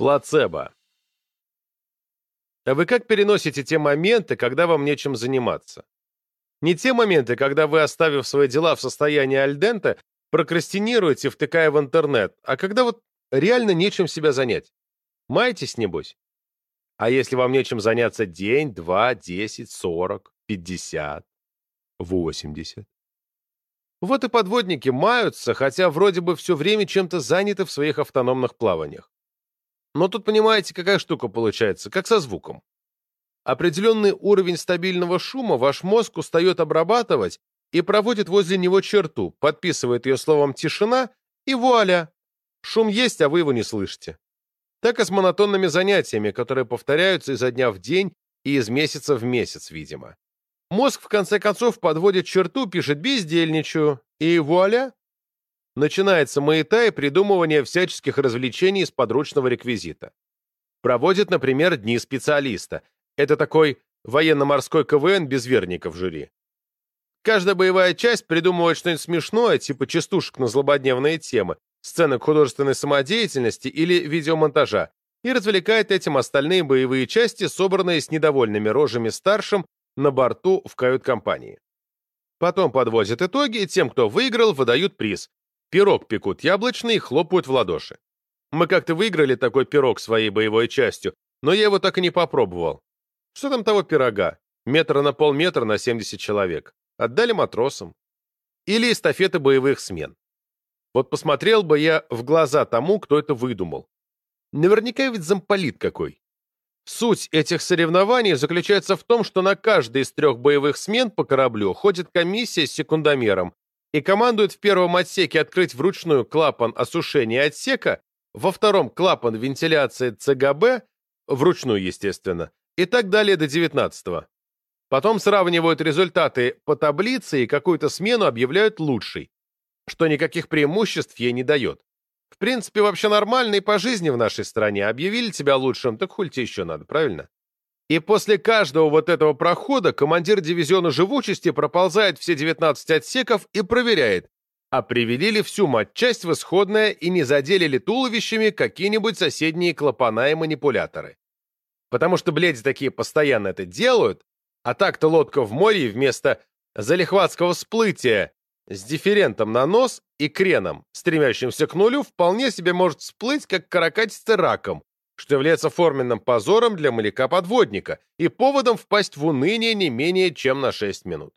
Плацебо. А вы как переносите те моменты, когда вам нечем заниматься? Не те моменты, когда вы, оставив свои дела в состоянии альдента, прокрастинируете, втыкая в интернет, а когда вот реально нечем себя занять. Маетесь, небось? А если вам нечем заняться день, два, десять, сорок, пятьдесят, восемьдесят? Вот и подводники маются, хотя вроде бы все время чем-то заняты в своих автономных плаваниях. Но тут понимаете, какая штука получается, как со звуком. Определенный уровень стабильного шума ваш мозг устает обрабатывать и проводит возле него черту, подписывает ее словом «тишина» и вуаля! Шум есть, а вы его не слышите. Так и с монотонными занятиями, которые повторяются изо дня в день и из месяца в месяц, видимо. Мозг, в конце концов, подводит черту, пишет «бездельничаю», и вуаля! Начинается маята и придумывание всяческих развлечений из подручного реквизита. Проводит, например, дни специалиста. Это такой военно-морской КВН без верников жюри. Каждая боевая часть придумывает что-нибудь смешное, типа частушек на злободневные темы, сцены художественной самодеятельности или видеомонтажа, и развлекает этим остальные боевые части, собранные с недовольными рожами старшим на борту в кают-компании. Потом подводят итоги, и тем, кто выиграл, выдают приз. Пирог пекут яблочный и хлопают в ладоши. Мы как-то выиграли такой пирог своей боевой частью, но я его так и не попробовал. Что там того пирога? Метра на полметра на 70 человек. Отдали матросам. Или эстафеты боевых смен. Вот посмотрел бы я в глаза тому, кто это выдумал. Наверняка ведь замполит какой. Суть этих соревнований заключается в том, что на каждой из трех боевых смен по кораблю ходит комиссия с секундомером и командует в первом отсеке открыть вручную клапан осушения отсека, во втором клапан вентиляции ЦГБ, вручную, естественно, и так далее до 19 -го. Потом сравнивают результаты по таблице и какую-то смену объявляют лучшей, что никаких преимуществ ей не дает. В принципе, вообще нормально и по жизни в нашей стране. Объявили тебя лучшим, так хуль тебе еще надо, правильно? И после каждого вот этого прохода командир дивизиона живучести проползает все 19 отсеков и проверяет, а привели ли всю матчасть в исходное и не задели ли туловищами какие-нибудь соседние клапана и манипуляторы. Потому что, блядь, такие постоянно это делают, а так-то лодка в море вместо залихватского всплытия с дифферентом на нос и креном, стремящимся к нулю, вполне себе может всплыть, как каракатица раком, что является форменным позором для моряка-подводника и поводом впасть в уныние не менее чем на 6 минут.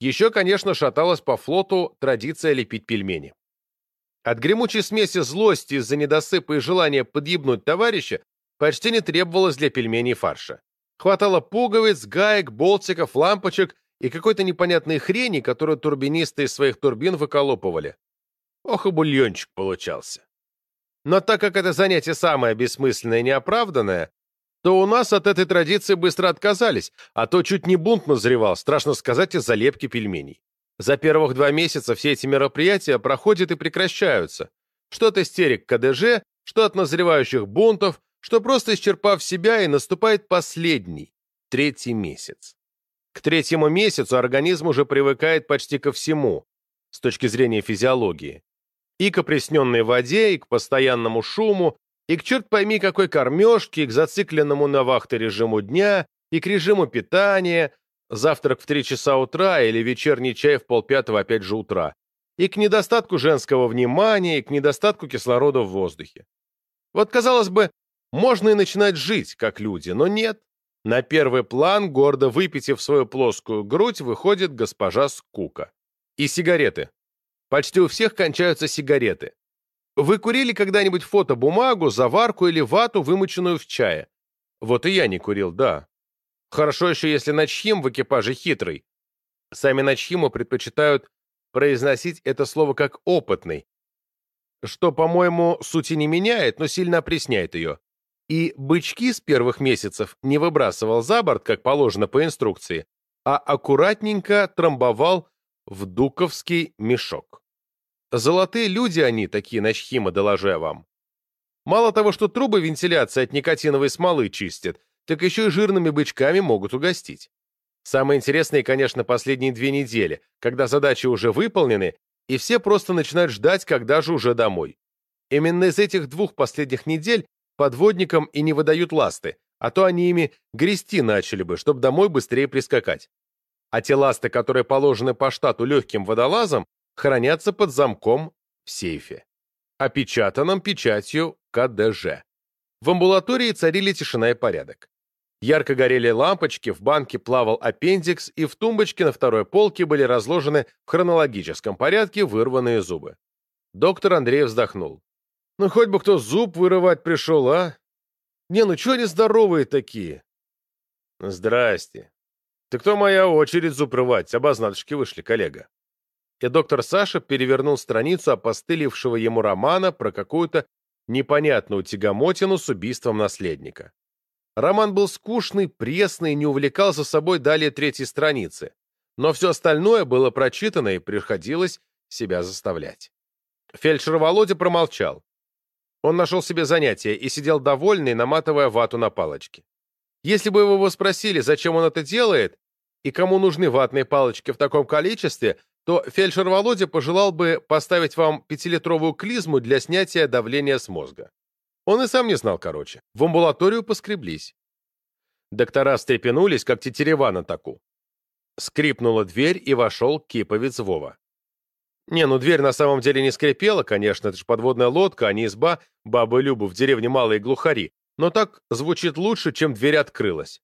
Еще, конечно, шаталась по флоту традиция лепить пельмени. От гремучей смеси злости из-за недосыпа и желания подъебнуть товарища почти не требовалось для пельменей фарша. Хватало пуговиц, гаек, болтиков, лампочек и какой-то непонятной хрени, которую турбинисты из своих турбин выколопывали. Ох и бульончик получался. Но так как это занятие самое бессмысленное и неоправданное, то у нас от этой традиции быстро отказались, а то чуть не бунт назревал, страшно сказать, из-за лепки пельменей. За первых два месяца все эти мероприятия проходят и прекращаются. Что от истерик КДЖ, что от назревающих бунтов, что просто исчерпав себя и наступает последний, третий месяц. К третьему месяцу организм уже привыкает почти ко всему, с точки зрения физиологии. И к опресненной воде, и к постоянному шуму, и к черт пойми какой кормежке, и к зацикленному на вахте режиму дня, и к режиму питания, завтрак в три часа утра или вечерний чай в полпятого опять же утра, и к недостатку женского внимания, и к недостатку кислорода в воздухе. Вот, казалось бы, можно и начинать жить, как люди, но нет. На первый план, гордо выпитив свою плоскую грудь, выходит госпожа Скука. И сигареты. Почти у всех кончаются сигареты. Вы курили когда-нибудь фотобумагу, заварку или вату, вымоченную в чае? Вот и я не курил, да. Хорошо еще, если начхим в экипаже хитрый. Сами начхиму предпочитают произносить это слово как «опытный», что, по-моему, сути не меняет, но сильно опресняет ее и бычки с первых месяцев не выбрасывал за борт, как положено по инструкции, а аккуратненько трамбовал в дуковский мешок. Золотые люди они, такие начхимы, доложу я вам. Мало того, что трубы вентиляции от никотиновой смолы чистят, так еще и жирными бычками могут угостить. Самое интересное, конечно, последние две недели, когда задачи уже выполнены, и все просто начинают ждать, когда же уже домой. Именно из этих двух последних недель подводникам и не выдают ласты, а то они ими грести начали бы, чтобы домой быстрее прискакать. А те которые положены по штату легким водолазам, хранятся под замком в сейфе, опечатанном печатью КДЖ. В амбулатории царили тишина и порядок. Ярко горели лампочки, в банке плавал аппендикс, и в тумбочке на второй полке были разложены в хронологическом порядке вырванные зубы. Доктор Андрей вздохнул. «Ну, хоть бы кто зуб вырывать пришел, а? Не, ну чего они здоровые такие?» «Здрасте. Ты кто моя очередь зуб рвать? Обознаточки вышли, коллега». И доктор Саша перевернул страницу опостылевшего ему романа про какую-то непонятную тягомотину с убийством наследника. Роман был скучный, пресный, не увлекал за собой далее третьей страницы, но все остальное было прочитано и приходилось себя заставлять. Фельдшер Володя промолчал. Он нашел себе занятие и сидел довольный, наматывая вату на палочки. Если бы его спросили, зачем он это делает, и кому нужны ватные палочки в таком количестве, то фельдшер Володя пожелал бы поставить вам пятилитровую клизму для снятия давления с мозга. Он и сам не знал, короче. В амбулаторию поскреблись. Доктора встрепенулись, как тетерева на таку. Скрипнула дверь, и вошел киповец Вова. Не, ну дверь на самом деле не скрипела, конечно, это же подводная лодка, а не изба бабы Любы в деревне Малые Глухари, но так звучит лучше, чем дверь открылась.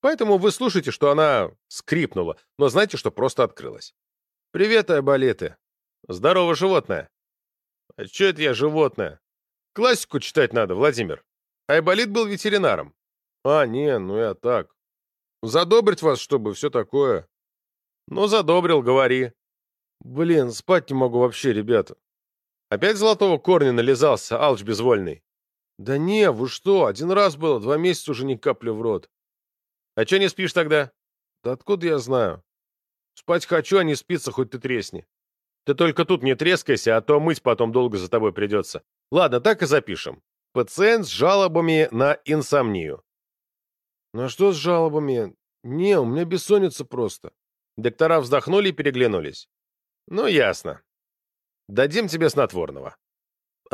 Поэтому вы слушаете, что она скрипнула, но знаете, что просто открылась. «Привет, Айболиты!» «Здорово, животное!» «А что это я животное?» Классику читать надо, Владимир. Айболит был ветеринаром. А, не, ну я так. Задобрить вас, чтобы все такое. Ну, задобрил, говори. Блин, спать не могу вообще, ребята. Опять золотого корня нализался, алч безвольный. Да не, вы что, один раз было, два месяца уже ни капли в рот. А че не спишь тогда? Да откуда я знаю? Спать хочу, а не спится, хоть ты тресни. Ты только тут не трескайся, а то мыть потом долго за тобой придется. Ладно, так и запишем. Пациент с жалобами на инсомнию. Ну а что с жалобами? Не, у меня бессонница просто. Доктора вздохнули и переглянулись. Ну, ясно. Дадим тебе снотворного.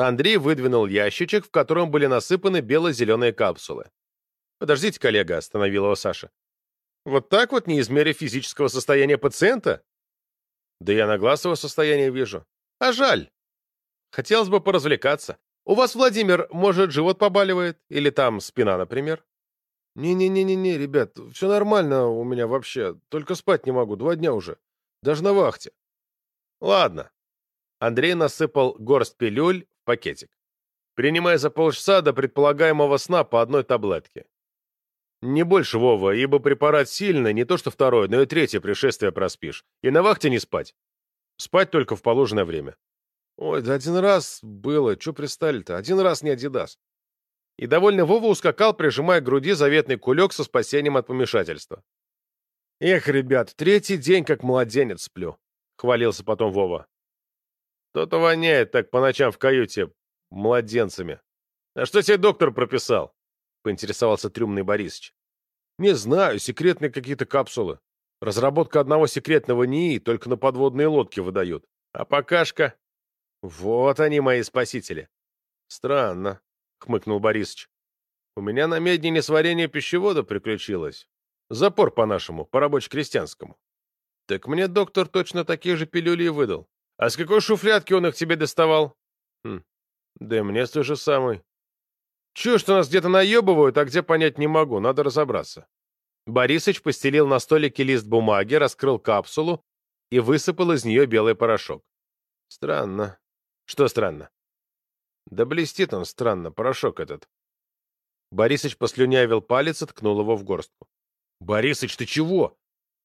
Андрей выдвинул ящичек, в котором были насыпаны бело-зеленые капсулы. «Подождите, коллега», — остановил его Саша. «Вот так вот, не измерив физического состояния пациента?» Да я на глаз его состояние вижу. А жаль. Хотелось бы поразвлекаться. У вас, Владимир, может, живот побаливает? Или там спина, например? Не-не-не-не-не, ребят, все нормально у меня вообще. Только спать не могу, два дня уже. Даже на вахте. Ладно. Андрей насыпал горсть пилюль пакетик. Принимая за полчаса до предполагаемого сна по одной таблетке. Не больше, Вова, ибо препарат сильный, не то что второе, но и третье пришествие проспишь. И на вахте не спать. Спать только в положенное время. Ой, да один раз было, чё пристали-то? Один раз не Адидас. И довольно Вова ускакал, прижимая к груди заветный кулек со спасением от помешательства. Эх, ребят, третий день как младенец сплю, хвалился потом Вова. То-то воняет так по ночам в каюте младенцами. А что тебе доктор прописал? — поинтересовался трюмный Борисыч. «Не знаю, секретные какие-то капсулы. Разработка одного секретного НИИ только на подводные лодки выдают. А покашка...» «Вот они, мои спасители!» «Странно», — хмыкнул Борисыч. «У меня на медне несварение пищевода приключилось. Запор по-нашему, по-рабоче-крестьянскому. Так мне доктор точно такие же пилюли и выдал. А с какой шуфлятки он их тебе доставал?» «Хм, да и мне с той же самой. Чую, что нас где-то наебывают, а где понять не могу, надо разобраться. Борисыч постелил на столике лист бумаги, раскрыл капсулу и высыпал из нее белый порошок. Странно. Что странно? Да блестит он странно, порошок этот. Борисыч послюнявил палец и ткнул его в горстку. «Борисыч, ты чего?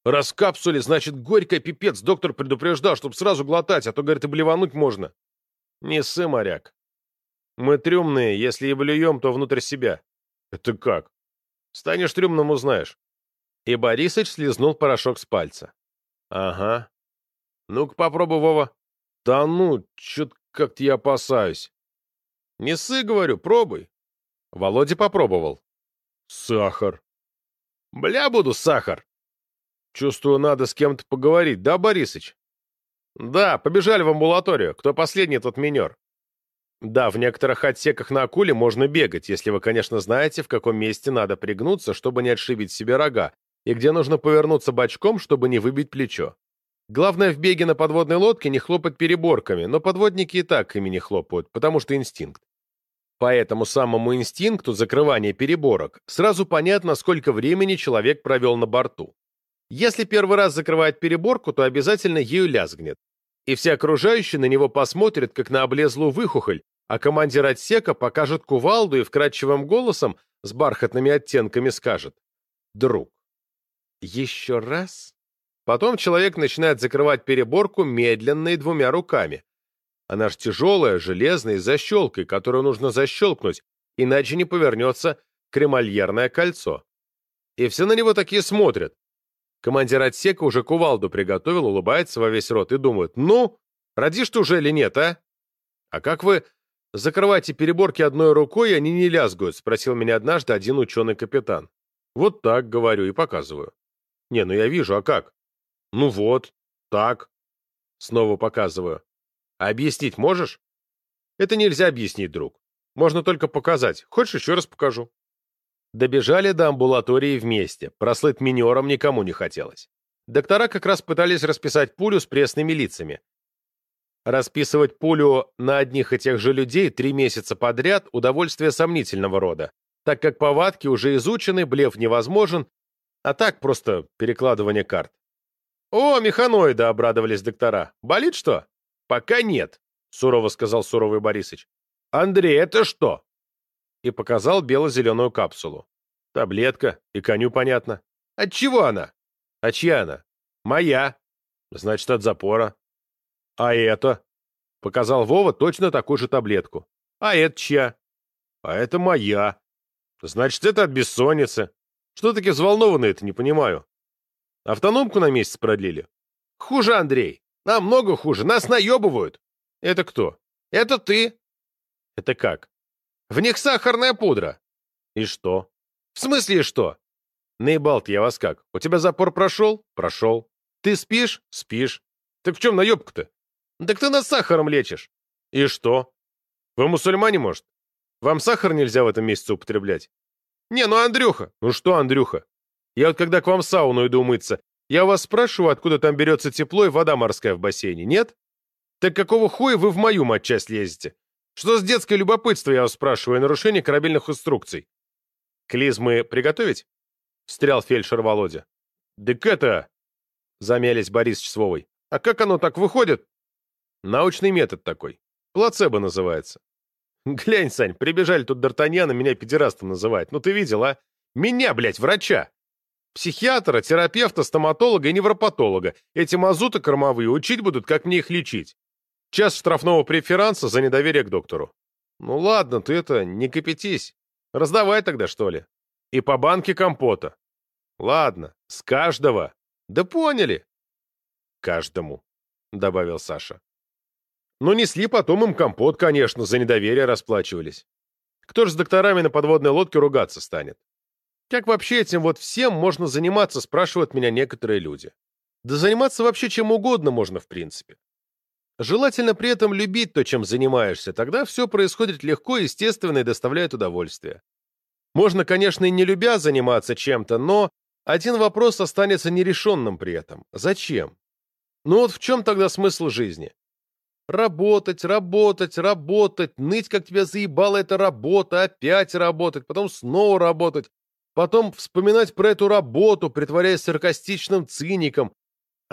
Раз капсуле, значит, горькая пипец. Доктор предупреждал, чтоб сразу глотать, а то, говорит, и блевануть можно». «Не ссы, моряк. Мы трюмные, если и блюем, то внутрь себя. Это как? Станешь трюмным, узнаешь. И Борисыч слезнул порошок с пальца. Ага. Ну-ка попробуй, Вова. Да ну, чё-то как-то я опасаюсь. Не ссы, говорю, пробуй. Володя попробовал. Сахар. Бля, буду сахар. Чувствую, надо с кем-то поговорить, да, Борисыч? Да, побежали в амбулаторию. Кто последний, тот минер. Да, в некоторых отсеках на акуле можно бегать, если вы, конечно, знаете, в каком месте надо пригнуться, чтобы не отшибить себе рога, и где нужно повернуться бочком, чтобы не выбить плечо. Главное в беге на подводной лодке не хлопать переборками, но подводники и так ими не хлопают, потому что инстинкт. По этому самому инстинкту закрывания переборок сразу понятно, сколько времени человек провел на борту. Если первый раз закрывает переборку, то обязательно ею лязгнет. И все окружающие на него посмотрят, как на облезлую выхухоль, а командир отсека покажет кувалду и вкрадчивым голосом с бархатными оттенками скажет «Друг, еще раз?» Потом человек начинает закрывать переборку медленно и двумя руками. Она ж тяжелая, железная, с защелкой, которую нужно защелкнуть, иначе не повернется кремольерное кольцо. И все на него такие смотрят. Командир отсека уже кувалду приготовил, улыбается во весь рот и думает, «Ну, родишь ты уже или нет, а?» «А как вы закрываете переборки одной рукой, и они не лязгают?» — спросил меня однажды один ученый-капитан. «Вот так, говорю, и показываю». «Не, ну я вижу, а как?» «Ну вот, так». Снова показываю. «А объяснить можешь?» «Это нельзя объяснить, друг. Можно только показать. Хочешь, еще раз покажу?» Добежали до амбулатории вместе. Прослыть минером никому не хотелось. Доктора как раз пытались расписать пулю с пресными лицами. Расписывать пулю на одних и тех же людей три месяца подряд – удовольствие сомнительного рода, так как повадки уже изучены, блеф невозможен, а так просто перекладывание карт. «О, механоиды!» – обрадовались доктора. «Болит что?» «Пока нет», – сурово сказал суровый Борисыч. «Андрей, это что?» И показал бело-зеленую капсулу. Таблетка, и коню понятно. От чего она? А чья она? Моя. Значит, от запора. А это? Показал Вова точно такую же таблетку. А это чья? А это моя. Значит, это от бессонницы. Что таки взволнованно это, не понимаю. Автономку на месяц продлили. Хуже, Андрей. Нам много хуже. Нас наебывают. Это кто? Это ты. Это как? В них сахарная пудра. И что? В смысле что? Наебал я вас как? У тебя запор прошел? Прошел. Ты спишь? Спишь. Так в чем наебка-то? Так ты нас сахаром лечишь. И что? Вы мусульмане, может? Вам сахар нельзя в этом месяце употреблять? Не, ну Андрюха. Ну что, Андрюха? Я вот когда к вам в сауну иду мыться, я вас спрашиваю, откуда там берется тепло и вода морская в бассейне, нет? Так какого хуя вы в мою матчасть лезете? Что с детское любопытство, я вас спрашиваю, нарушение корабельных инструкций? Клизмы приготовить? Встрял фельдшер Володя. Дык это... Замялись Борис с Вовой. А как оно так выходит? Научный метод такой. Плацебо называется. Глянь, Сань, прибежали тут Д'Артаньян, меня педерастом называет. Ну ты видел, а? Меня, блядь, врача. Психиатра, терапевта, стоматолога и невропатолога. Эти мазуты кормовые учить будут, как мне их лечить. Час штрафного преферанса за недоверие к доктору. Ну ладно, ты это, не кипятись. Раздавай тогда, что ли. И по банке компота. Ладно, с каждого. Да поняли. Каждому, добавил Саша. Ну, несли потом им компот, конечно, за недоверие расплачивались. Кто ж с докторами на подводной лодке ругаться станет? Как вообще этим вот всем можно заниматься, спрашивают меня некоторые люди. Да заниматься вообще чем угодно можно, в принципе. Желательно при этом любить то, чем занимаешься, тогда все происходит легко, естественно и доставляет удовольствие. Можно, конечно, и не любя заниматься чем-то, но один вопрос останется нерешенным при этом. Зачем? Ну вот в чем тогда смысл жизни? Работать, работать, работать, ныть, как тебя заебала эта работа, опять работать, потом снова работать, потом вспоминать про эту работу, притворяясь саркастичным циником,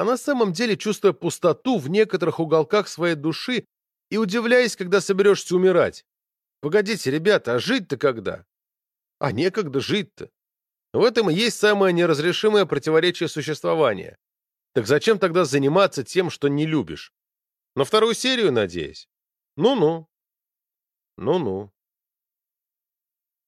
а на самом деле чувствуя пустоту в некоторых уголках своей души и удивляясь, когда соберешься умирать. Погодите, ребята, а жить-то когда? А некогда жить-то. В этом и есть самое неразрешимое противоречие существования. Так зачем тогда заниматься тем, что не любишь? На вторую серию, надеюсь? Ну-ну. Ну-ну.